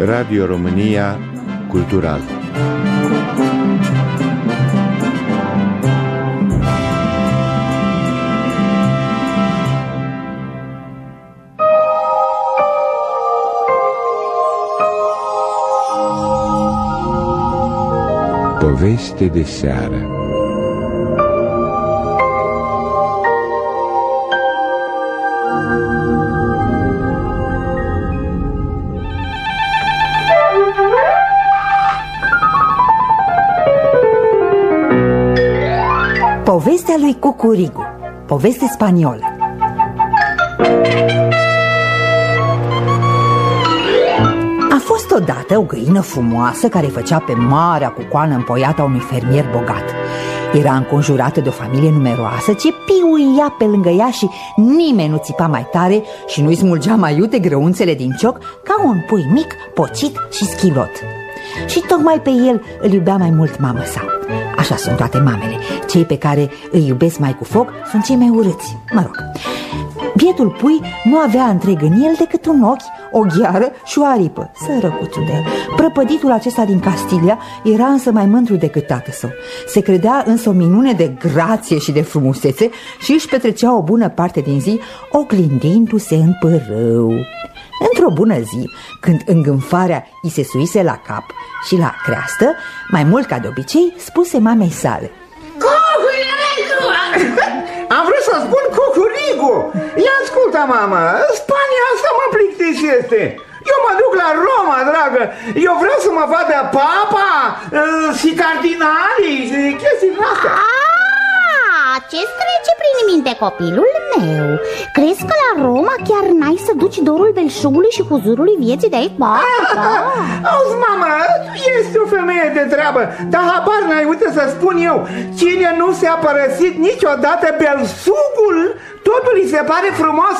Radio România Cultural. Poveste de seară Povestea lui Cucurigu. Poveste spaniolă. A fost odată o găină frumoasă care făcea pe marea cu coană împoiată a unui fermier bogat. Era înconjurată de o familie numeroasă ce piuia pe lângă ea și nimeni nu țipa mai tare și nu-i smulgea mai iute grăunțele din cioc ca un pui mic, pocit și schilot Și tocmai pe el îl iubea mai mult mama sa. Așa sunt toate mamele. Cei pe care îi iubesc mai cu foc sunt cei mai urâți. Mă rog. Bietul pui nu avea întreg în el decât un ochi, o gheară și o aripă. Sărăcuțul de el. Prăpăditul acesta din Castilia era însă mai mândru decât tată său. Se credea însă o minune de grație și de frumusețe Și își petrecea o bună parte din zi oglindindu-se în părău Într-o bună zi, când îngânfarea îi se suise la cap și la creastă, mai mult ca de obicei, spuse mamei sale Cucurigu! Am vrut să spun cucurigu! Ia ascultă, mamă, Spania asta mă plictisește! Eu mă duc la Roma, dragă! Eu vreau să mă vadă papa uh, și cardinalii și chestii astea! Ce-ți trece prin minte copilul meu? Crezi că la Roma chiar n-ai să duci dorul belșugului și huzurului vieții de aici? Ba, ba. Auzi, mama, este o femeie de treabă Dar habar n-ai, uite să spun eu Cine nu se-a părăsit niciodată belșugul Totul îi se pare frumos?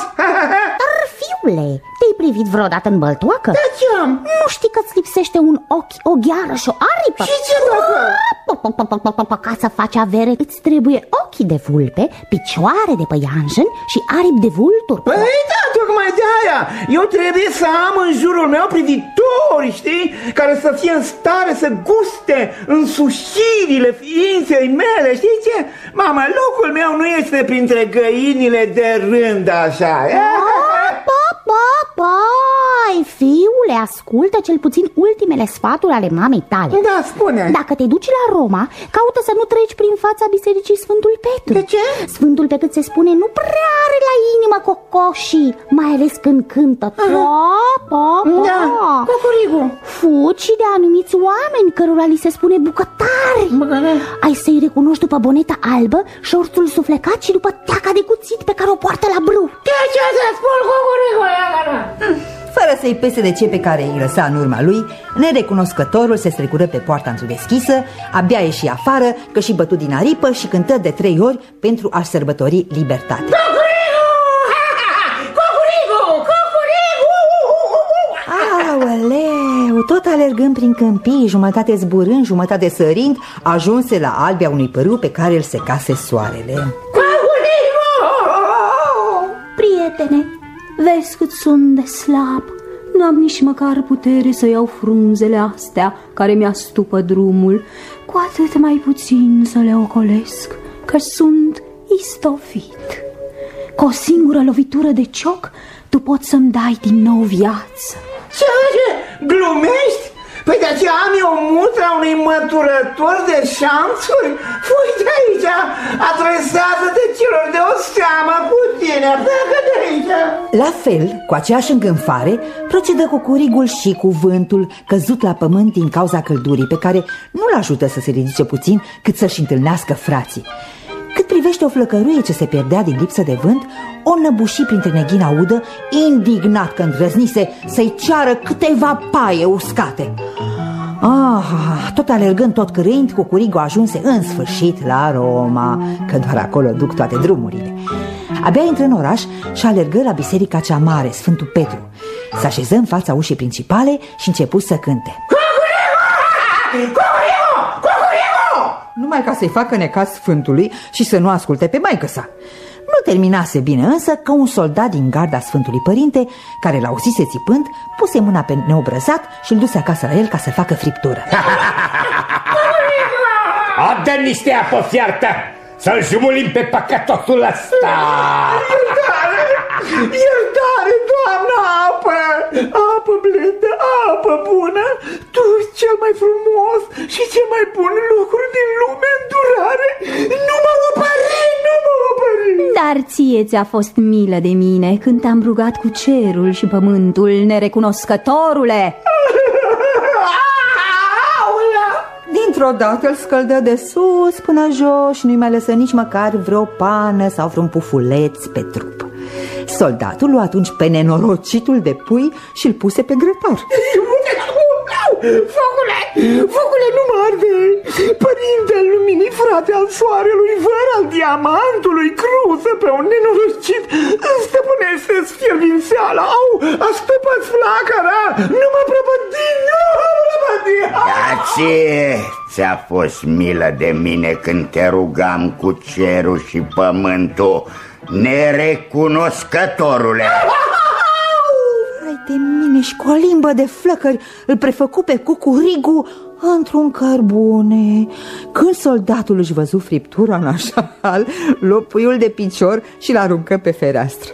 Dar, fiule, te-ai privit vreodată în băltoacă? De ce am? Nu știi că-ți lipsește un ochi, o gheară și o aripă? Și ce dacă? Ca să faci avere îți trebuie ochii de vulpe, picioare de păianjen și aripi de vulturi Păi da, tocmai de aia Eu trebuie să am în jurul meu privitori, știi? Care să fie în stare să guste însușirile ființei mele, știi ce? Mama, locul meu nu este printre găinile de rând așa Pa, pa, pai, fiule, ascultă cel puțin ultimele sfaturi ale mamei tale. Da, spune. Dacă te duci la Roma, caută să nu treci prin fața bisericii Sfântul Petru. De ce? Sfântul Petru se spune nu prea are la inimă cocoșii Mai ales când cântă. Pa, pa, pa. Da, cucurigu Fuci de anumiți oameni cărora li se spune bucătari. Băgăne. Ai să-i recunoști după boneta albă, șorțul suflecat și după teaca de cuțit pe care o poartă la brâu. Ce ce să spun, cucurigu? Fără să-i pese de ce pe care îi lăsa în urma lui, nerecunoscătorul se strecură pe poarta într-deschisă, abia ieși afară, că și bătut din aripă și cântă de trei ori pentru a sărbători libertatea. Aoleu, tot alergând prin câmpii, jumătate zburând, jumătate sărind, ajunse la albia unui părâu pe care îl secase soarele. Prietene, vezi cât sunt de slab Nu am nici măcar putere să iau frunzele astea care mi-astupă drumul Cu atât mai puțin să le ocolesc, că sunt istovit Cu o singură lovitură de cioc, tu poți să-mi dai din nou viață Ce, ce? Glumești? Păi de aceea am eu mutra unui măturător de șanțuri? Fui de aici, adresează-te celor de o seamă cu tine, pleacă de aici La fel, cu aceeași îngânfare, procedă cu curigul și cuvântul căzut la pământ din cauza căldurii, pe care nu-l ajută să se ridice puțin cât să-și întâlnească frații. Cât privește o flăcăruie ce se pierdea din lipsă de vânt, o năbuși printre neghina udă, indignat că îndrăznise să-i ceară câteva paie uscate. Ah, tot alergând, tot cârâind, Cucurigu ajunse în sfârșit la Roma, că doar acolo duc toate drumurile. Abia intră în oraș și alergă la biserica cea mare, Sfântul Petru. Se așeză în fața ușii principale și început să cânte. Numai ca să-i facă necaz Sfântului și să nu asculte pe maică sa. Nu terminase bine însă că un soldat din garda Sfântului Părinte, care l-auzise țipând, puse mâna pe neobrăzat și îl duse acasă la el ca să facă friptură. Adă niște apă fiartă! Să-l jumulim pe păcătosul ăsta! Iertare! Iertare, doamnă, apă! Apă blândă, apă bună! Tu cel mai frumos și cel mai bun lucru din lume în durare! Nu mă opări, nu mă opări! Dar ție ți-a fost milă de mine când te-am rugat cu cerul și pământul, nerecunoscătorule! Dintr-o dată îl scăldă de sus până jos și nu-i mai lăsă nici măcar vreo pană sau vreun pufuleț pe trup. Soldatul lua atunci pe nenorocitul de pui și îl puse pe grătar. Focule, focule, nu mă arde! Părinte al luminii, frate al soarelui, văr al diamantului, cruză pe un nenorocit, stăpânește sfiervințeala, au, a stăpat flacăra, nu mă prăpădi, nu mă prăpădi! Dar ție ți-a fost milă de mine când te rugam cu cerul și pământul, nerecunoscătorule! Hai de mine și cu o limbă de flăcări îl prefăcu pe cucurigu într-un cărbune. Când soldatul își văzu friptura în așa hal, lopuiul de picior și l-aruncă pe fereastră.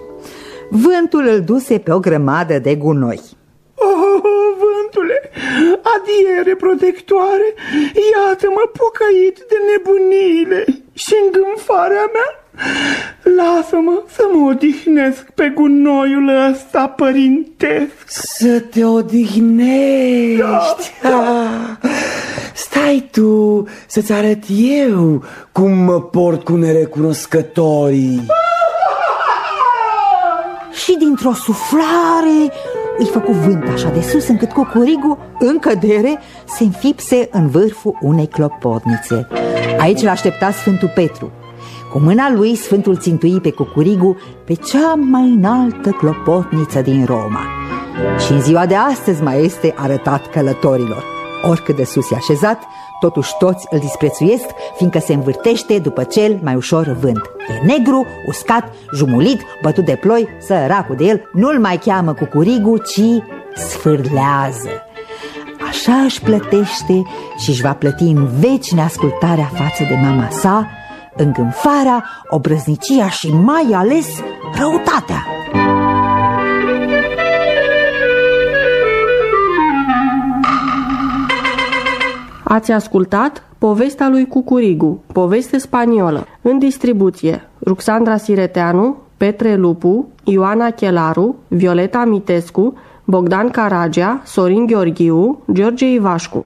Vântul îl duse pe o grămadă de gunoi. Oh, vântule, adiere protectoare, iată-mă pocăit de nebunile și îngânfarea mea. Lasă-mă să mă odihnesc pe gunoiul ăsta părintesc. Să te odihnești. Da. Stai tu să-ți arăt eu cum mă port cu nerecunoscătorii. Și dintr-o suflare îi făcu vânt așa de sus încât cucurigul, în cădere, se înfipse în vârful unei clopotnițe. Aici l-aștepta Sfântul Petru. Cu mâna lui, Sfântul țintui pe cucurigu pe cea mai înaltă clopotniță din Roma. Și în ziua de astăzi mai este arătat călătorilor. Oricât de sus e așezat, totuși toți îl disprețuiesc, fiindcă se învârtește după cel mai ușor vânt. E negru, uscat, jumulit, bătut de ploi, săracul de el nu-l mai cheamă cucurigu, ci sfârlează. Așa își plătește și își va plăti în veci neascultarea față de mama sa, îngânfarea, obrăznicia și mai ales răutatea. Ați ascultat povestea lui Cucurigu, poveste spaniolă, în distribuție Ruxandra Sireteanu, Petre Lupu, Ioana Chelaru, Violeta Mitescu, Bogdan Caragea, Sorin Gheorghiu, George Ivașcu.